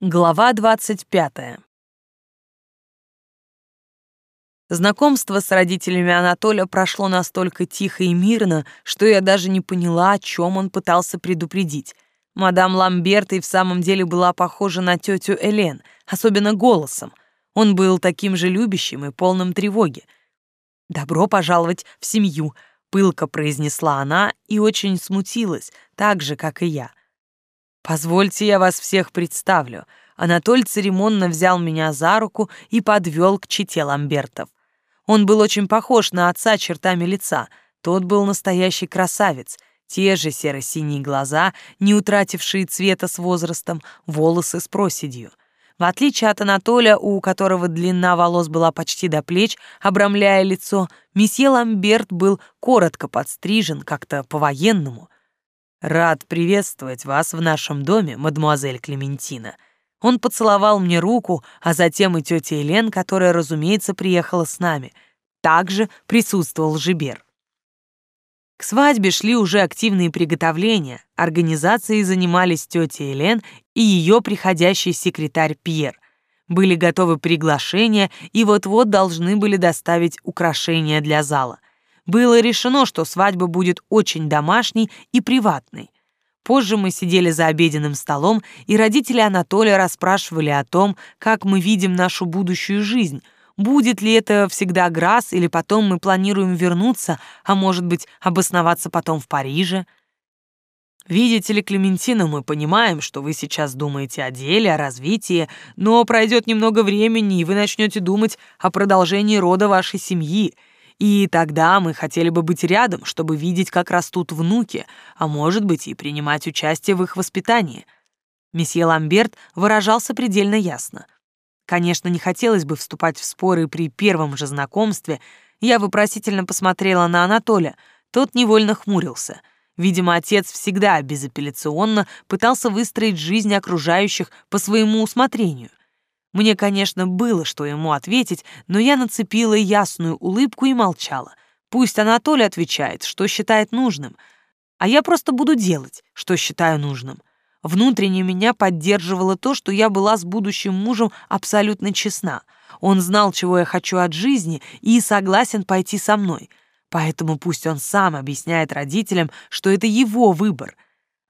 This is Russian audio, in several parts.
Глава 25. Знакомство с родителями Анатолия прошло настолько тихо и мирно, что я даже не поняла, о чем он пытался предупредить. Мадам Ламберт и в самом деле была похожа на тетю Элен, особенно голосом. Он был таким же любящим и полным тревоги. «Добро пожаловать в семью», — пылко произнесла она и очень смутилась, так же, как и я. «Позвольте, я вас всех представлю». Анатоль церемонно взял меня за руку и подвел к чете Ламбертов. Он был очень похож на отца чертами лица. Тот был настоящий красавец. Те же серо-синие глаза, не утратившие цвета с возрастом, волосы с проседью. В отличие от Анатолия, у которого длина волос была почти до плеч, обрамляя лицо, месье Ламберт был коротко подстрижен, как-то по-военному — «Рад приветствовать вас в нашем доме, мадемуазель Клементина». Он поцеловал мне руку, а затем и тетя Елен, которая, разумеется, приехала с нами. Также присутствовал Жибер. К свадьбе шли уже активные приготовления. Организацией занимались тетя Елен и ее приходящий секретарь Пьер. Были готовы приглашения и вот-вот должны были доставить украшения для зала было решено, что свадьба будет очень домашней и приватной. Позже мы сидели за обеденным столом, и родители Анатолия расспрашивали о том, как мы видим нашу будущую жизнь, будет ли это всегда Грасс или потом мы планируем вернуться, а может быть, обосноваться потом в Париже. Видите ли, Клементина, мы понимаем, что вы сейчас думаете о деле, о развитии, но пройдет немного времени, и вы начнете думать о продолжении рода вашей семьи — и тогда мы хотели бы быть рядом, чтобы видеть, как растут внуки, а может быть и принимать участие в их воспитании. Месье Ламберт выражался предельно ясно. Конечно, не хотелось бы вступать в споры при первом же знакомстве. Я вопросительно посмотрела на Анатолия. Тот невольно хмурился. Видимо, отец всегда безапелляционно пытался выстроить жизнь окружающих по своему усмотрению. Мне, конечно, было что ему ответить, но я нацепила ясную улыбку и молчала. Пусть Анатолий отвечает, что считает нужным, а я просто буду делать, что считаю нужным. Внутренне меня поддерживало то, что я была с будущим мужем абсолютно честна. Он знал, чего я хочу от жизни, и согласен пойти со мной. Поэтому пусть он сам объясняет родителям, что это его выбор.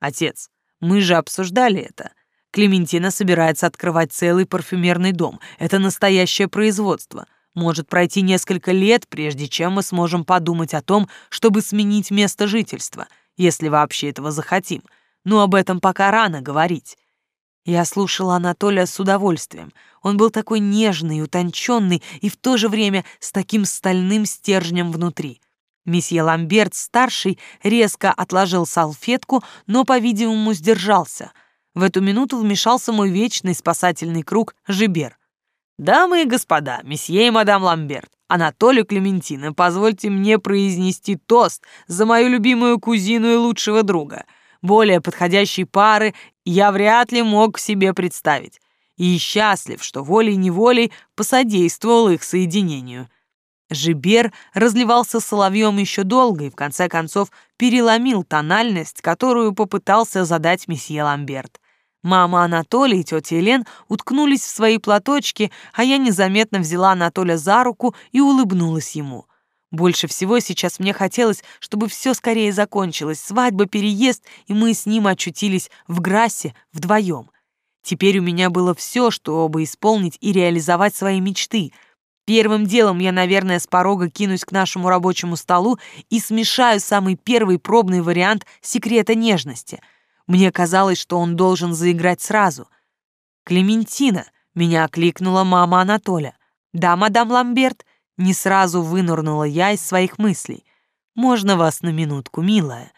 Отец, мы же обсуждали это. Клементина собирается открывать целый парфюмерный дом. Это настоящее производство. Может пройти несколько лет, прежде чем мы сможем подумать о том, чтобы сменить место жительства, если вообще этого захотим. Но об этом пока рано говорить. Я слушала Анатолия с удовольствием. Он был такой нежный, утонченный и в то же время с таким стальным стержнем внутри. Месье Ламберт, старший, резко отложил салфетку, но, по-видимому, сдержался — в эту минуту вмешался мой вечный спасательный круг Жибер. «Дамы и господа, месье и мадам Ламберт, Анатолию Клементина, позвольте мне произнести тост за мою любимую кузину и лучшего друга. Более подходящей пары я вряд ли мог себе представить. И счастлив, что волей-неволей посодействовал их соединению». Жибер разливался соловьем еще долго и в конце концов переломил тональность, которую попытался задать месье Ламберт. Мама Анатолия и тетя Елен уткнулись в свои платочки, а я незаметно взяла Анатолия за руку и улыбнулась ему. Больше всего сейчас мне хотелось, чтобы все скорее закончилось, свадьба, переезд, и мы с ним очутились в Грассе вдвоем. Теперь у меня было все, чтобы исполнить и реализовать свои мечты. Первым делом я, наверное, с порога кинусь к нашему рабочему столу и смешаю самый первый пробный вариант секрета нежности — мне казалось, что он должен заиграть сразу. «Клементина!» — меня окликнула мама Анатоля. «Да, мадам Ламберт?» — не сразу вынурнула я из своих мыслей. «Можно вас на минутку, милая?»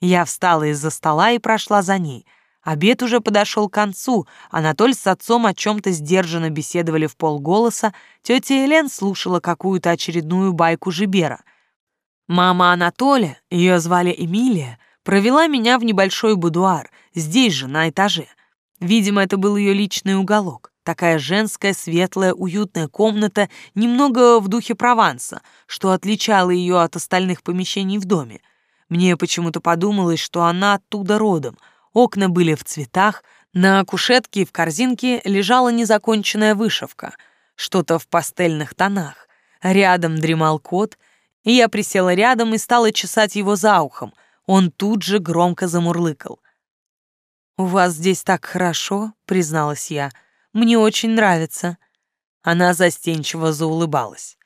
Я встала из-за стола и прошла за ней. Обед уже подошел к концу. Анатоль с отцом о чем-то сдержанно беседовали в полголоса. Тетя Елен слушала какую-то очередную байку Жибера. Мама Анатолия, ее звали Эмилия, провела меня в небольшой будуар, здесь же, на этаже. Видимо, это был ее личный уголок. Такая женская, светлая, уютная комната, немного в духе Прованса, что отличало ее от остальных помещений в доме. Мне почему-то подумалось, что она оттуда родом. Окна были в цветах, На кушетке в корзинке лежала незаконченная вышивка, что-то в пастельных тонах. Рядом дремал кот, и я присела рядом и стала чесать его за ухом. Он тут же громко замурлыкал. «У вас здесь так хорошо», — призналась я. «Мне очень нравится». Она застенчиво заулыбалась.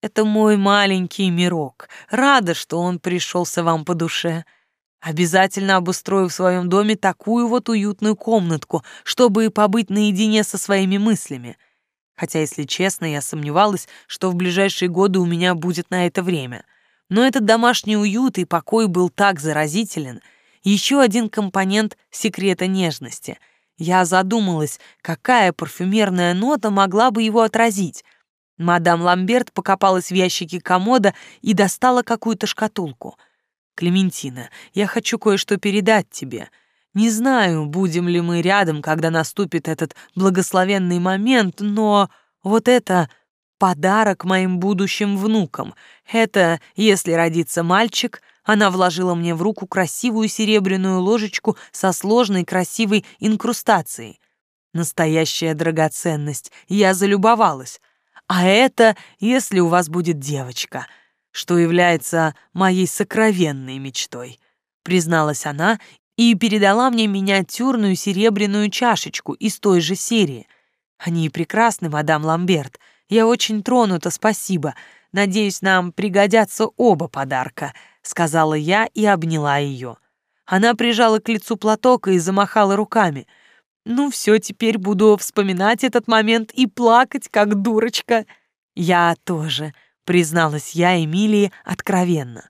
«Это мой маленький мирок. Рада, что он пришелся вам по душе. Обязательно обустрою в своем доме такую вот уютную комнатку, чтобы побыть наедине со своими мыслями. Хотя, если честно, я сомневалась, что в ближайшие годы у меня будет на это время. Но этот домашний уют и покой был так заразителен. Еще один компонент секрета нежности. Я задумалась, какая парфюмерная нота могла бы его отразить. Мадам Ламберт покопалась в ящике комода и достала какую-то шкатулку — Клементина, я хочу кое-что передать тебе. Не знаю, будем ли мы рядом, когда наступит этот благословенный момент, но вот это подарок моим будущим внукам. Это, если родится мальчик, она вложила мне в руку красивую серебряную ложечку со сложной красивой инкрустацией. Настоящая драгоценность. Я залюбовалась. А это, если у вас будет девочка — что является моей сокровенной мечтой», — призналась она и передала мне миниатюрную серебряную чашечку из той же серии. «Они прекрасны, мадам Ламберт. Я очень тронута, спасибо. Надеюсь, нам пригодятся оба подарка», — сказала я и обняла ее. Она прижала к лицу платок и замахала руками. «Ну все, теперь буду вспоминать этот момент и плакать, как дурочка». «Я тоже», призналась я Эмилии откровенно.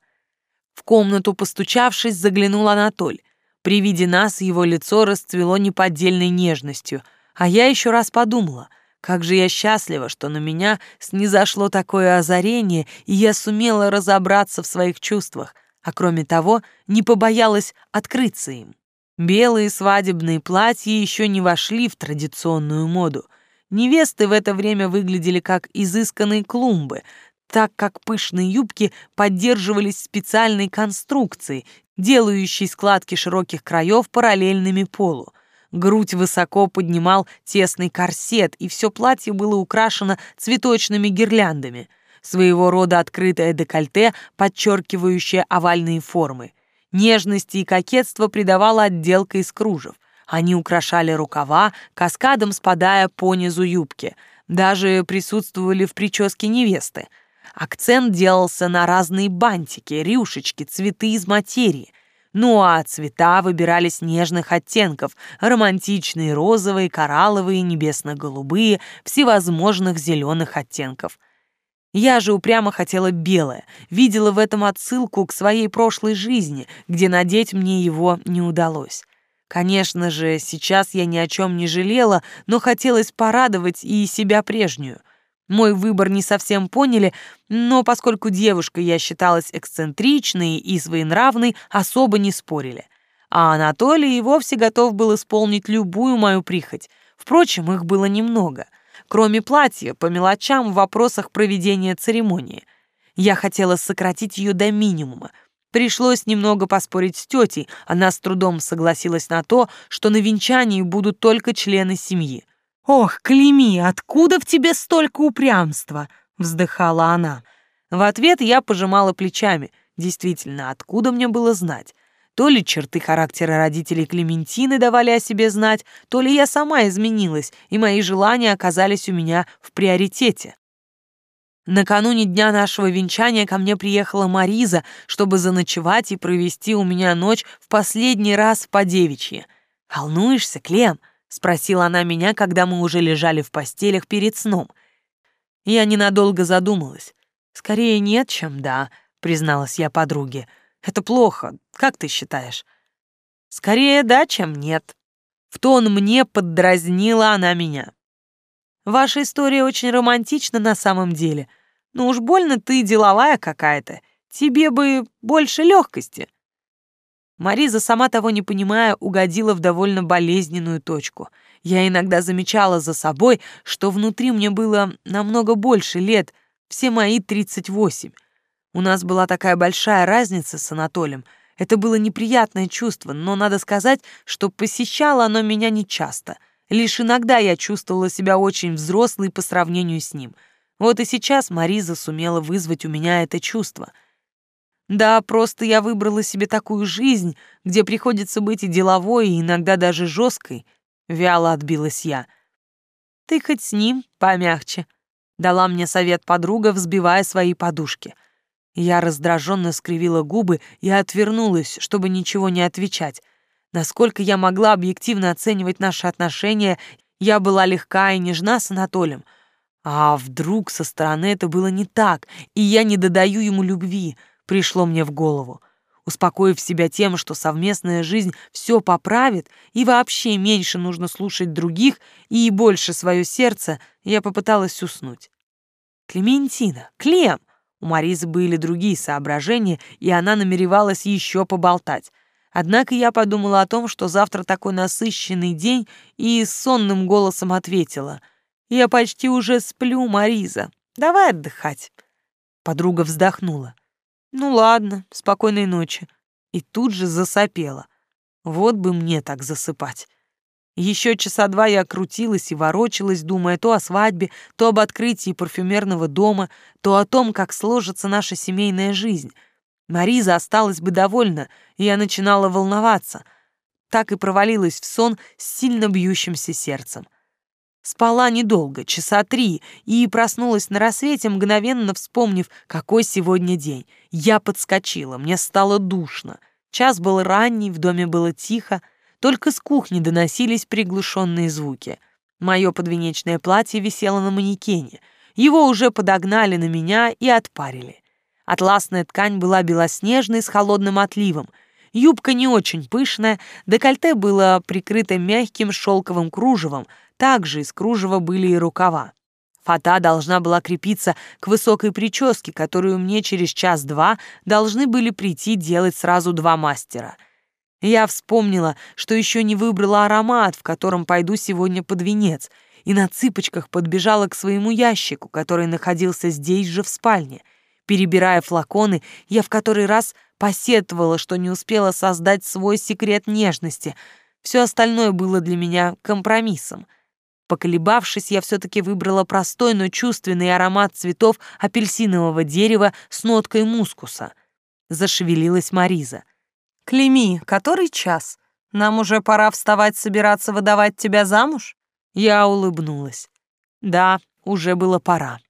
В комнату, постучавшись, заглянул Анатоль. При виде нас его лицо расцвело неподдельной нежностью, а я еще раз подумала, как же я счастлива, что на меня снизошло такое озарение, и я сумела разобраться в своих чувствах, а кроме того, не побоялась открыться им. Белые свадебные платья еще не вошли в традиционную моду. Невесты в это время выглядели как изысканные клумбы, так как пышные юбки поддерживались специальной конструкцией, делающей складки широких краев параллельными полу. Грудь высоко поднимал тесный корсет, и все платье было украшено цветочными гирляндами. Своего рода открытое декольте, подчеркивающее овальные формы. Нежности и кокетство придавала отделка из кружев. Они украшали рукава, каскадом спадая по низу юбки. Даже присутствовали в прическе невесты — Акцент делался на разные бантики, рюшечки, цветы из материи. Ну а цвета выбирались нежных оттенков, романтичные розовые, коралловые, небесно-голубые, всевозможных зеленых оттенков. Я же упрямо хотела белое, видела в этом отсылку к своей прошлой жизни, где надеть мне его не удалось. Конечно же, сейчас я ни о чем не жалела, но хотелось порадовать и себя прежнюю. Мой выбор не совсем поняли, но поскольку девушка я считалась эксцентричной и своенравной, особо не спорили. А Анатолий и вовсе готов был исполнить любую мою прихоть. Впрочем, их было немного. Кроме платья, по мелочам в вопросах проведения церемонии. Я хотела сократить ее до минимума. Пришлось немного поспорить с тетей, она с трудом согласилась на то, что на венчании будут только члены семьи. «Ох, Клеми, откуда в тебе столько упрямства?» — вздыхала она. В ответ я пожимала плечами. Действительно, откуда мне было знать? То ли черты характера родителей Клементины давали о себе знать, то ли я сама изменилась, и мои желания оказались у меня в приоритете. Накануне дня нашего венчания ко мне приехала Мариза, чтобы заночевать и провести у меня ночь в последний раз по девичьи. «Волнуешься, Клем?» — спросила она меня, когда мы уже лежали в постелях перед сном. Я ненадолго задумалась. «Скорее нет, чем да», — призналась я подруге. «Это плохо, как ты считаешь?» «Скорее да, чем нет». В тон мне поддразнила она меня. «Ваша история очень романтична на самом деле. Но уж больно ты деловая какая-то. Тебе бы больше легкости. Мариза, сама того не понимая, угодила в довольно болезненную точку. Я иногда замечала за собой, что внутри мне было намного больше лет, все мои 38. У нас была такая большая разница с Анатолием. Это было неприятное чувство, но надо сказать, что посещало оно меня нечасто. Лишь иногда я чувствовала себя очень взрослой по сравнению с ним. Вот и сейчас Мариза сумела вызвать у меня это чувство. Да, просто я выбрала себе такую жизнь, где приходится быть и деловой, и иногда даже жесткой. Вяло отбилась я. Ты хоть с ним помягче, дала мне совет подруга, взбивая свои подушки — я раздраженно скривила губы и отвернулась, чтобы ничего не отвечать. Насколько я могла объективно оценивать наши отношения, я была легка и нежна с Анатолием. А вдруг со стороны это было не так, и я не додаю ему любви, пришло мне в голову. Успокоив себя тем, что совместная жизнь все поправит, и вообще меньше нужно слушать других и больше свое сердце, я попыталась уснуть. «Клементина! Клем!» У Маризы были другие соображения, и она намеревалась еще поболтать. Однако я подумала о том, что завтра такой насыщенный день, и сонным голосом ответила. «Я почти уже сплю, Мариза. Давай отдыхать». Подруга вздохнула. «Ну ладно, спокойной ночи». И тут же засопела. Вот бы мне так засыпать. Еще часа два я крутилась и ворочалась, думая то о свадьбе, то об открытии парфюмерного дома, то о том, как сложится наша семейная жизнь. Мариза осталась бы довольна, и я начинала волноваться. Так и провалилась в сон с сильно бьющимся сердцем. Спала недолго, часа три, и проснулась на рассвете, мгновенно вспомнив, какой сегодня день. Я подскочила, мне стало душно. Час был ранний, в доме было тихо, только с кухни доносились приглушенные звуки. Мое подвенечное платье висело на манекене. Его уже подогнали на меня и отпарили. Атласная ткань была белоснежной с холодным отливом. Юбка не очень пышная, декольте было прикрыто мягким шелковым кружевом, также из кружева были и рукава. Фата должна была крепиться к высокой прическе, которую мне через час-два должны были прийти делать сразу два мастера. Я вспомнила, что еще не выбрала аромат, в котором пойду сегодня под венец, и на цыпочках подбежала к своему ящику, который находился здесь же в спальне. Перебирая флаконы, я в который раз посетовала, что не успела создать свой секрет нежности. Все остальное было для меня компромиссом. Поколебавшись, я все-таки выбрала простой, но чувственный аромат цветов апельсинового дерева с ноткой мускуса. Зашевелилась Мариза — Клеми, который час? Нам уже пора вставать, собираться выдавать тебя замуж?» Я улыбнулась. «Да, уже было пора».